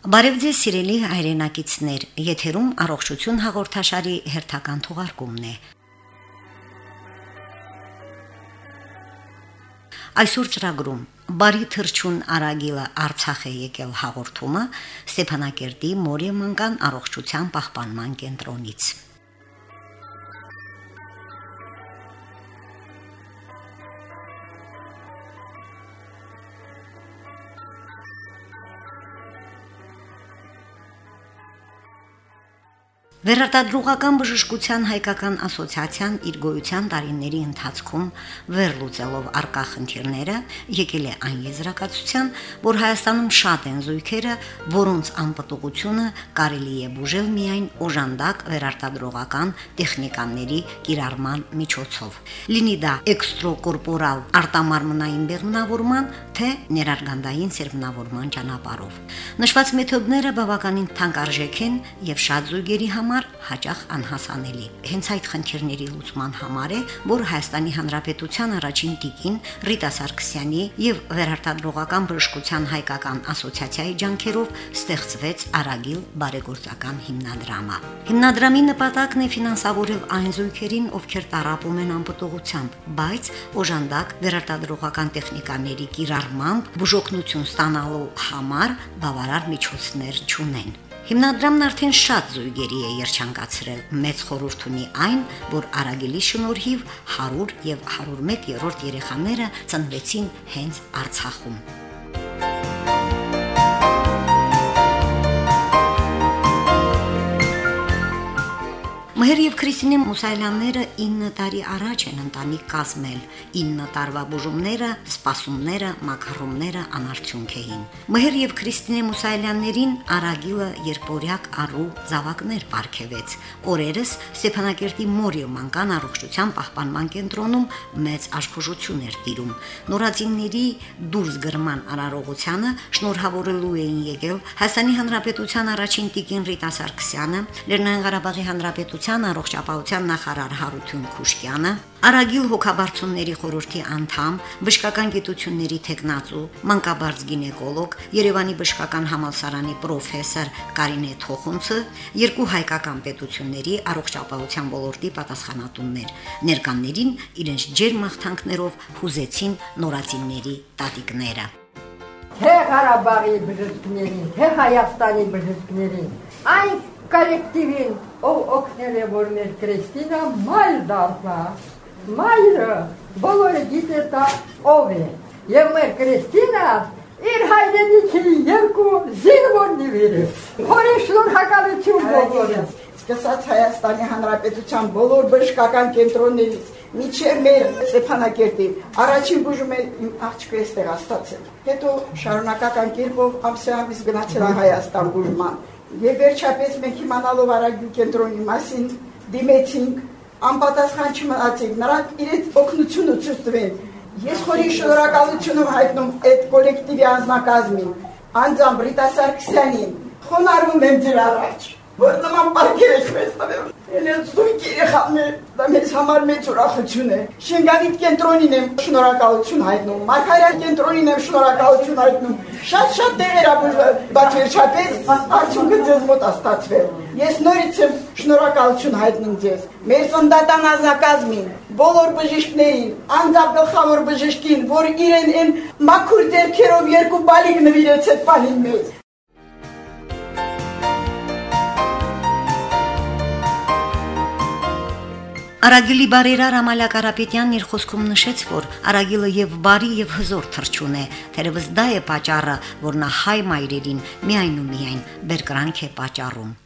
Բարև ձեզ սիրելի հայրենակիցներ, եթերում առողջություն հաղորդաշարի հերթական թողարկումն է։ Այսօր ծրագրում Բարի թրջուն Արագիլը Արցախ է եկել հաղորդումը Ստեփանակերտի Մորի մանկան առողջության պահպանման կենտրոնից։ Վերարտադրողական բժշկության հայկական ասոցիացիան իր գոյության տարիների ընթացքում վերլուծելով արկա խնդիրները եկել է այն եզրակացության, որ Հայաստանում շատ են զույգերը, որոնց անպտուղությունը կարելի է բուժել միայն օժանդակ վերարտադրողական տեխնիկաների կիրառման միջոցով։ Լինի դա էքստրոկորպորալ արտամարմնային բեղմնավորման, թե ներարգանդային սերմնավորման ճանապարհով։ Նշված մեթոդները բավականին թանկարժեք են եւ շատ զույգերի համար համար հաճախ անհասանելի։ Հենց այդ խնդիրների լուծման համար է, որ Հայաստանի Հանրապետության առաջին տիկին Ռիտա Սարգսյանի եւ Վերարտադրողական բժշկության հայկական ասոցիացիայի ջանքերով ստեղծվեց Արագիլ բարեգործական հիմնադրամը։ Հիմնադրամի նպատակն է ֆինանսավորել այն զույգերին, ովքեր տարապում են անպտուղությամբ, բայց օժանդակ վերարտադրողական տեխնիկաների կիրառմամբ բուժօգնություն ստանալու համար բավարար միջոցներ չունեն։ Հիմնադրամն արդեն շատ զույգերի է երջանկացրել։ Մեծ խորհուրդ ունի այն, որ Արագելի շնորհիվ 100 եւ 101-րդ երեխաները ծնվեցին հենց Արցախում։ Մհեր եւ Քրիստինե Մուսայելյանները 9 տարի առաջ են ընտանիք կազմել։ 9 տարվա բուժումները, սպասումները, մակարոնները անարդյունք էին։ Մհեր եւ Քրիստինե Մուսայելյաններին Արագիլը երբորյակ առու զավակներ ապարգևեց։ Օրերս Ստեփանակերտի Մորիո մանկան առողջության պահպանման կենտրոնում մեծ աշխուժություն էր տիրում։ Նորածինների դուրս գրման արարողությանը շնորհավորելու էին եկել Հայաստանի Հանրապետության առաջին տիկին Ռիտա Սարգսյանը, Լեռնային Ղարաբաղի Հանրապետության Հանրապետության առողջապահության նախարար Հարություն Քուշկյանը, Արագիլ հոգաբարձունների խորհրդի անդամ, բժշկական գիտությունների տեխնացու, մանկաբարձ գինեկոլոգ, Երևանի բժշկական համալսարանի պրոֆեսոր Կարինե Թոխունցը, երկու հայկական պետությունների առողջապահության ոլորտի պատասխանատուններ, ներկաններին իրենց ջեր մաղթանքներով հուզեցին նորածինների տատիկները թե Ղարաբաղի բժիշկներին, թե Հայաստանի բժիշկներին, այն կոլեկտիվին, ով օգնել է, որ մեր Քրիստինա մայր դառնա, մայրը բոլորը գիտե դա ով է, եւ մեր Քրիստինա իր հայրենիքի երկու զինվորնի վիրը, որի շնորհակալություն բոլորին սկսած Հայաստանի Հանրապետության բոլոր բժշկական կենտրոններից միջև մեր Ստեփանակերտի առաջին բուժումը աղջիկը էստեղ աստացել։ Հետո շարունակական կերպով ամսամիս գնացել Հայաստան բուժման։ Եվ վերջապես մենք իմանալով Արագի կենտրոնի մասին դիմեցինք, անպատասխան չմնացինք, նրանք իրենց օգնությունը ցույց տվեն։ Ես խորի շնորհակալություն եմ հայտնում այդ կոլեկտիվի անձնակազմին, անձամբ Ռիտա Սարգսյանին։ Խոնարհում եմ ձեր առաջ որ նման պարկեր եք մեզ տվել։ Ելեն զույգ երեխաներ, դա մեզ համար մեծ ուրախություն է։ Շենգավիթ կենտրոնին եմ շնորհակալություն հայտնում, Մարգարյան կենտրոնին եմ շնորհակալություն հայտնում։ Շատ-շատ դեղեր ա բայց վերջապես արդյունքը ձեզ մոտ աստացվել։ Ես նորից եմ շնորհակալություն հայտնում ձեզ։ Մեր ծնդատան ազնագազմին, բոլոր բժիշկներին, անձամբ գլխավոր բժիշկին, որ իրեն այն մաքուր ձերքերով երկու բալիկ նվիրեց այդ բանին մեզ։ Արագիլի բարերար Ամալա Կարապետյանն իր խոսքում նշեց, որ Արագիլը եւ բարի եւ հզոր թրջուն է, թերևս դա է պատճառը, որ նա հայ մայրերին միայն ու միայն բերկրանք է պատճառում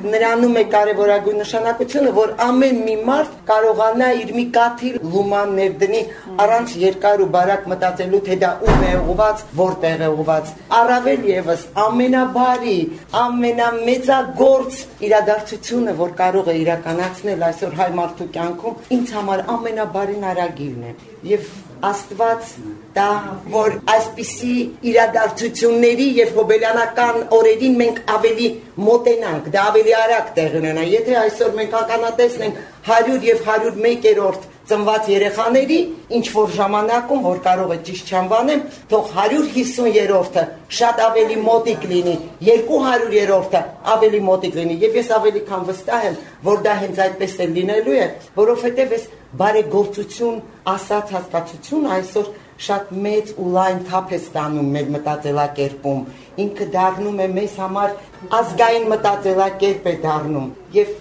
նրանում է կարևորագույն նշանակությունը, որ ամեն մի մարդ կարողանա իր մի կաթիլ լուման ներդնի առանց երկար ու բարակ մտածելու, թե դա ում է ուղված, որտեղ է ուղված։ Առավել եւս ամենաբարի, ամենամեծագործ իրադարձությունը, որ կարող է իրականացնել այսօր հայ մարդու կյանքում, ինձ համար ամենաբարին արագիլն է։ Եվ Աստված դա որ այսպիսի իրադարձությունների եւ հոբելյանական օրերին մենք ավելի մոտենանք, դա ավելի արագ տեղ ունենա։ Եթե այսօր մենք ականատեսնենք 100 եւ 101-րդ ծնված երեխաների ինչ որ ժամանակում որ կարող է ճիշտ չանվանեմ, թող 150-երորդը շատ ավելի մոտիկ լինի, 200-երորդը ավելի մոտիկ լինի։ Եվ ես ավելի քան վստահ եմ, որ դա հենց այդպես է լինելու է, որովհետև այս բարեգործություն ասած հասկացություն այսօր շատ մեծ ու լայն թափ է ստանում մեր մտածելակերպում։ Ինքը դառնում է մեզ համար ազգային մտածելակերպ է դառնում եւ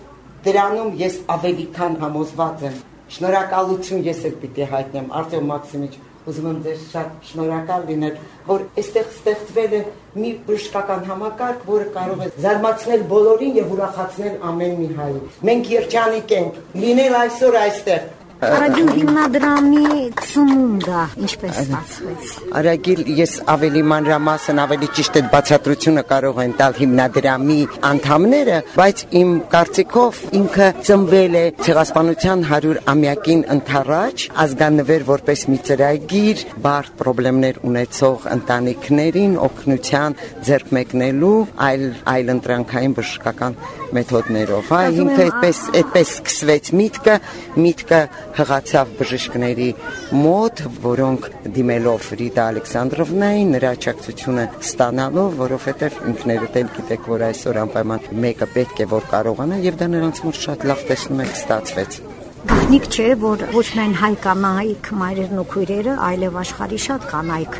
դրանում ես ավելի քան համոզված եմ Շնորհակալություն ես էլ պիտի հայտնեմ Արտյոմ Մաքսիմիչ ուզում եմ ձեզ շատ շնորհակալ լինել, որ այստեղ ստեղծվել է մի բժշկական համակարգ, որը կարող է զարմացնել բոլորին եւ ուրախացնել ամեն մի հայ։ Մենք երջանիկ ենք լինել այսօր այստեղ Արագիլ հիմնադրամի ծնունդը ինչպես ստացվեց։ Արագիլ ես ավելի մանրամասն, ավելի ճիշտ է բացատրությունը կարող են տալ հիմնադրամի անդամները, բայց իմ կարծիքով ինքը ծնվել է ցեղասպանության 100 ամյակին ընթരാճ, ազգանվեր որպես մի ծրագիր բարդ խնդիրներ ունեցող ընտանիքներին օգնության ձեռք մեկնելու այլ այլ ընտրանքային բժշկական մեթոդներով։ Հա, ինքը այդպես այդպես սկսվեց միտքը, միտքը հղացավ բժիշկների մոտ, որոնք դիմելով Ռիտա Ալեքսանդրովնային նրա աջակցությունը ստանալով, որովհետև ինքներդ էլ գիտեք, որ այսօր անպայման մեկը պետք է որ կարողանա եւ դա նրանց մոտ շատ լավ տեսնում եք ստացվեց։ Գաղտնիք չէ, որ ոչ միայն հայ կանայք, մայրերն ու քույրերը, այլև աշխարհի շատ կանայք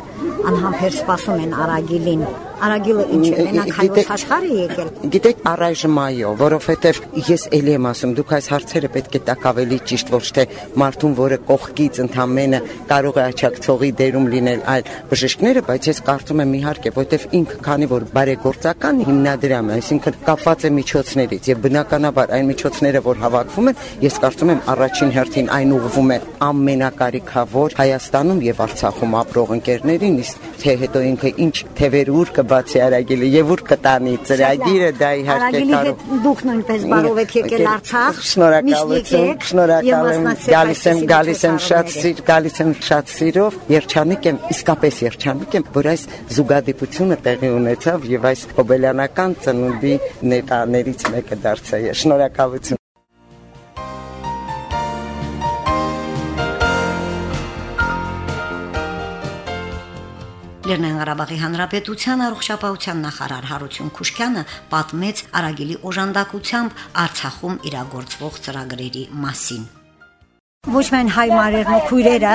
անհամբեր սպասում են Արագիլին Արագիլը ինչ է, մենակ հայոց աշխարհ է եկել։ Գիտեք, առայժմ այո, որովհետև ես ելի եմ ասում, դուք այս հարցերը պետք է տակ ավելի ճիշտ ոչ թե մարդուն, որը կողքից ընդամենը կարող է աչակցողի դերում լինել այլ բժիշկները, բայց ես կարծում եմ իհարկե, որովհետև ինքը քանի որ բարեգործական հիմնադրամ է, այսինքն կապված է միջոցներից եւ բնականաբար այն միջոցները, որ հավաքվում են, ես կարծում եմ առաջին հերթին այն ուղղվում է ամենակարիքավոր Հայաստանում եւ Արցախում ապրող ընկերներին, իսկ թե հետո ինքը ինչ թևեր ուր կբացի Արագիլը եւ ուր կտանի ծրագիրը դա իհարկե կարող դուք նույնպես բարով եք եկել Արցախ շնորհակալություն շնորհակալ եմ գալիս եմ գալիս եմ շատ սիր գալիս եմ շատ սիրով երջանիկ եմ իսկապես երջանիկ եմ որ այս զուգադիպությունը տեղի ունեցավ եւ այս հոբելյանական ծնունդի նետաներից մեկը դարձա շնորհակալություն Լեռնային Ղարաբաղի Հանրապետության առողջապահության նախարար Հարություն Քուշկյանը պատմեց Արագիլի օժանդակությամբ Արցախում իրագործվող ծրագրերի մասին։ Ոչ միայն հայ մայրերն ու քույրերը,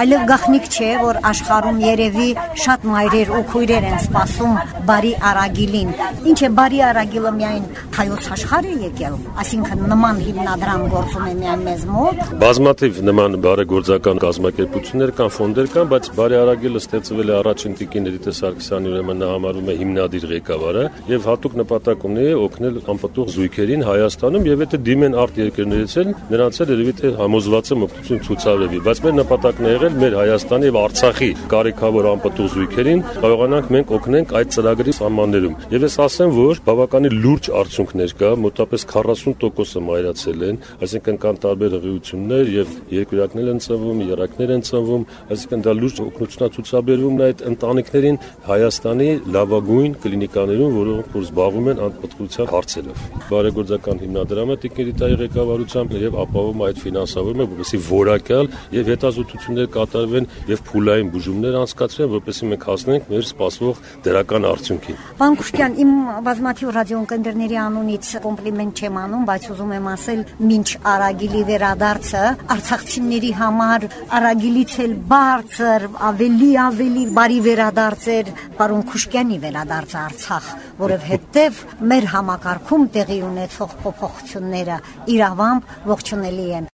այլև գախնիկ չէ, որ աշխարհում երևի շատ մայրեր ու քույրեր են սպասում բարի արագիլին։ Ինչ է բարի արագիլը միայն հայոց աշխարհ է եկել, այսինքն նման հիմնադրամ գործում է միայն մեզ մոտ։ Բազմաթիվ նման բարեգործական կազմակերպություններ կան, ֆոնդեր կան, բայց բարի արագիլը ստեղծվել է առաջին տիկին Էդիտե Սարգսյանի ուրեմն նա համարում է հիմնադիր ղեկավարը եւ հատուկ նպատակ ունի օգնել անպտուղ զույգերին Հայաստանում եւ եթե դիմեն արտ երկրներից էլ նրանց էլ երևի թե համոզված ստացեմ օգնություն ցուցաբերվի, բայց մեր նպատակն է եղել մեր Հայաստանի եւ Արցախի կարիքավոր անպտուղ զույգերին կարողանանք մենք օգնենք այդ ծրագրի սահմաններում։ Եվ ես ասեմ, որ բավականին լուրջ արդյունքներ կա, մոտավորապես 40%-ը մայրացել են, այսինքն կան տարբեր հղիություններ եւ երկրակներ են ծնվում, երակներ են ծնվում, այսինքն դա լուրջ օգնություն է ցուցաբերվում այդ ընտանիքներին Հայաստանի լավագույն կլինիկաներում, որոնք որ զբաղվում են անպտղության հարցերով։ Բարեգործական հիմնադրամը Տիկերիտայի ղեկավարությամբ եւ ապահովում այդ ֆինանսավորումը որպեսզի որակյալ եւ հետազոտություններ կատարվեն եւ փուլային բուժումներ անցկացվեն, որպեսզի մենք հասնենք մեր սպասվող դրական արդյունքին։ Պարոն Քուշկյան, իմ բազմաթիվ ռադիոընկերների անունից կոմպլիմենտ չեմ անում, բայց ուզում եմ ասել, ինչ Արագիլի վերադարձը արցախցիների համար Արագիլից էլ բարձր, ավելի ավելի բարի վերադարձ էր պարոն Քուշկյանի վերադարձը Արցախ, որովհետև մեր համակարգում տեղի ունեցող փոփոխությունները իրավամբ ողջունելի են։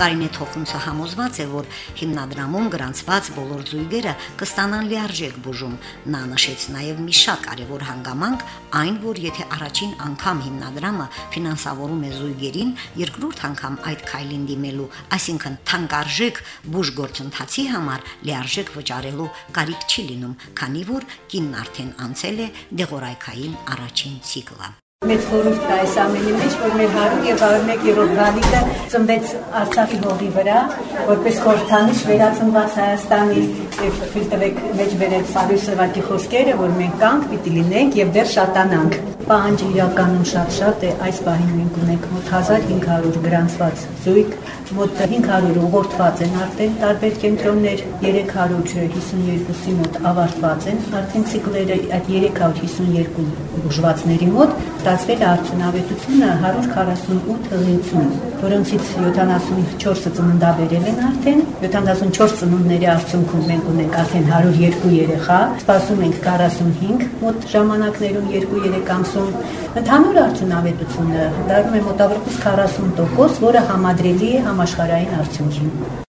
Կարինե Թոխունցը համոզված է, որ հիմնադրամում գրանցված բոլոր զույգերը կստանան լիարժեք բուժում։ Նա նշեց նաև մի շատ կարևոր հանգամանք, այն, որ եթե առաջին անգամ հիմնադրամը ֆինանսավորում է զույգերին, երկրորդ անգամ այդ քայլին դիմելու, այսինքն թանկարժեք բուժ գործընթացի համար լիարժեք վճարելու կարիք չի լինում, քանի որ կինն արդեն անցել է դեղորայքային առաջին ցիկլը։ մեծ խորհուրդ կա այս ամենի մեջ, որ մեր 100 եւ 101-րդ գալիքը ծնվեց Արցախի հողի վրա, որպես խորհրդանիշ վերածնված Հայաստանի եւ տվեք մեջ վերել Սարուս Սևակի խոսքերը, որ մենք կանք պիտի լինենք եւ դեռ շատանանք։ Պահանջը իրականում շատ-շատ է, այս պահին մենք ունենք մոտ 1500 գրանցված զույգ, մոտ 500 ուղղորդված են արդեն տարբեր կենտրոններ, 352-ի մոտ ավարտված են արդեն ցիկլերը այդ 352 բուժվածների մոտ ստացվել է արդյունավետությունը 148 հղիություն, որոնցից 74-ը ծննդաբերել են արդեն, 74 ծնունդների արդյունքում մենք ունենք արդեն 102 երեխա, սպասում ենք 45 մոտ ժամանակներում 2-3 ամսում։ Ընդհանուր արդյունավետությունը դառնում է մոտավորապես 40%, որը համադրելի է համաշխարհային արդյունքին։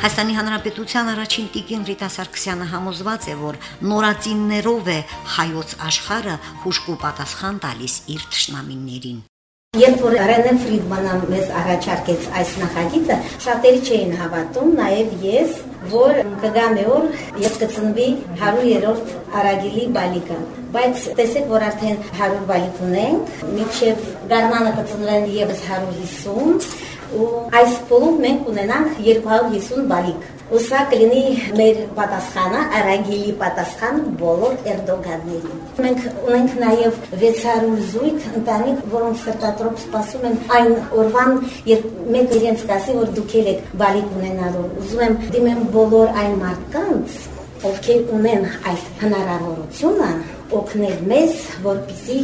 Հայաստանի Հանրապետության առաջին տիկին Ռիտա Սարգսյանը համոզված է, որ նորածիններով է հայոց աշխարը հուշկու պատասխան տալիս իր ճշնամիներին։ Երբ որ Ռենե Ֆրիդմանը մեզ առաջարկեց այս նախագիծը, շատերի չէին հավատում, նաև ես, որ կգա մի օր եւ կծնվի 100-րդ արագիլի բալիկը։ Բայց տեսեք, որ արդեն 100 բալիկ ունենք, միջև գարնանը կծնվեն եւս 150 ու այս փուլում մենք ունենանք 250 բալիկ։ Ու սա կլինի մեր պատասխանը, Արագիլի պատասխան բոլոր Էրդոգաններին։ Մենք ունենք նաև 600 զույգ ընտանիք, որոնք սրտատրոպ սպասում են այն օրվան, երբ մենք իրենց կասի, որ դուք եք բալիկ ունենալու։ Ուզում եմ դիմեմ բոլոր այն մարդկանց, ովքեր ունեն այդ հնարավորությունը օգնել մեզ, որպեսզի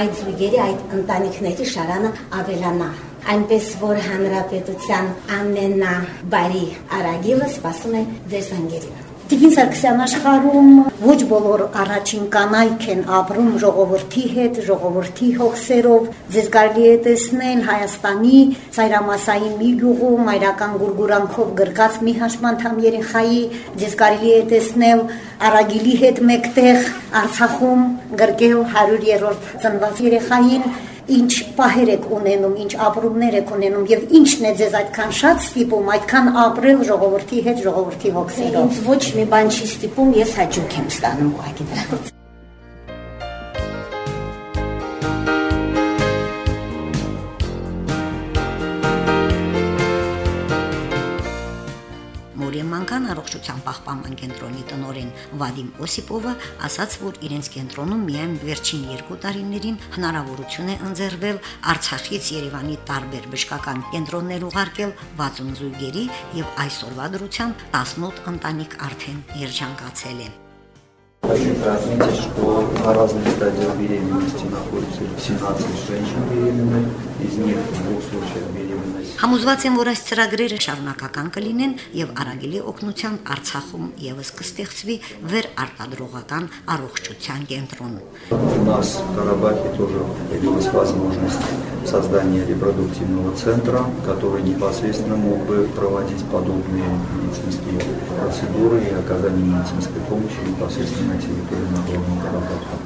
այդ զույգերի, այդ ընտանիքների շարանը ավելանա այնպես որ հանրապետության ամենաբարի արագիլը սպասում է ձեր զանգերին։ Տիգին Սարգսյան աշխարհում ոչ բոլոր առաջին կանայք են ապրում ժողովրդի հետ, ժողովրդի հոգսերով։ Ձեզ կարելի է տեսնել Հայաստանի ծայրամասային մի գյուղում մայրական գուրգուրանքով գրկած մի հաշմանդամ երեխայի, ձեզ կարելի է տեսնել Արագիլի հետ մեկտեղ Արցախում գրկել 100-րդ ծնված երեխային ինչ պահեր եք ունենում, ինչ ապրումներ եք ունենում եւ ինչն է ձեզ այդքան շատ ստիպում, այդքան ապրել ժողովրդի հետ, ժողովրդի հոգսերով։ Ինձ ոչ մի բան չի ստիպում, ես հաճույք եմ ստանում ուղղակի դրանից։ Մանկան առողջության պահպանման կենտրոնի տնօրեն Վադիմ Օսիպովը ասաց, որ իրենց կենտրոնում միայն վերջին 2 տարիներին հնարավորություն է ընձեռվել Արցախից Երևանի տարբեր բժշկական կենտրոններ ուղարկել 60 զույգերի եւ այսօրվա դրությամբ 18 ընտանիք արդեն երջանկացել են։ Хочу отметить, что на разных стадиях беременности находятся 17 женщин беременных, из них в двух случаях беременность. Համոզված եմ, որ այս ծրագրերը շարունակական կլինեն եւ Արագելի օգնությամբ Արցախում եւս կստեղծվի վերարտադրողական առողջության կենտրոն։ У нас в Карабахе тоже появилась возможность создания репродуктивного центра, который непосредственно мог бы проводить подобные медицинские процедуры и оказание медицинской помощи непосредственно на территории Нагорного Карабаха.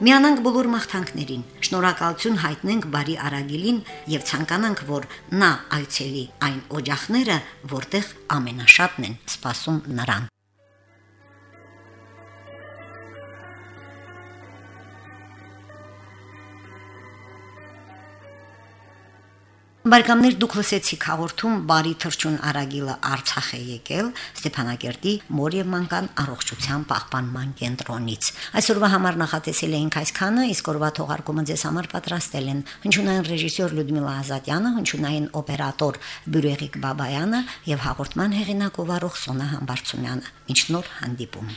Միանանք բոլոր մաղթանքներին, շնորհակալություն հայտնենք բարի արագիլին եւ ցանկանանք, որ նա այցելի այն օջախները, որտեղ ամենաշատն են սпасում նրան։ Բարեկամներ դուք լսեցիք հաղորդում Բարի թրջուն Արագիլը Արցախ է եկել Ստեփանակերտի Մորիև մանկան առողջության պահպանման կենտրոնից։ Այսօրվա համար նախատեսել էինք այսքանը, իսկ օրվա թողարկումը ձեզ համար պատրաստել են հնչյունային ռեժիսոր Լյուդմիլա Ազատյանը, հնչյունային օպերատոր Բյուրեգիկ Բաբայանը եւ հաղորդման հեղինակ ով Սոնա Համբարձումյանը։ Մինչ նոր հանդիպում։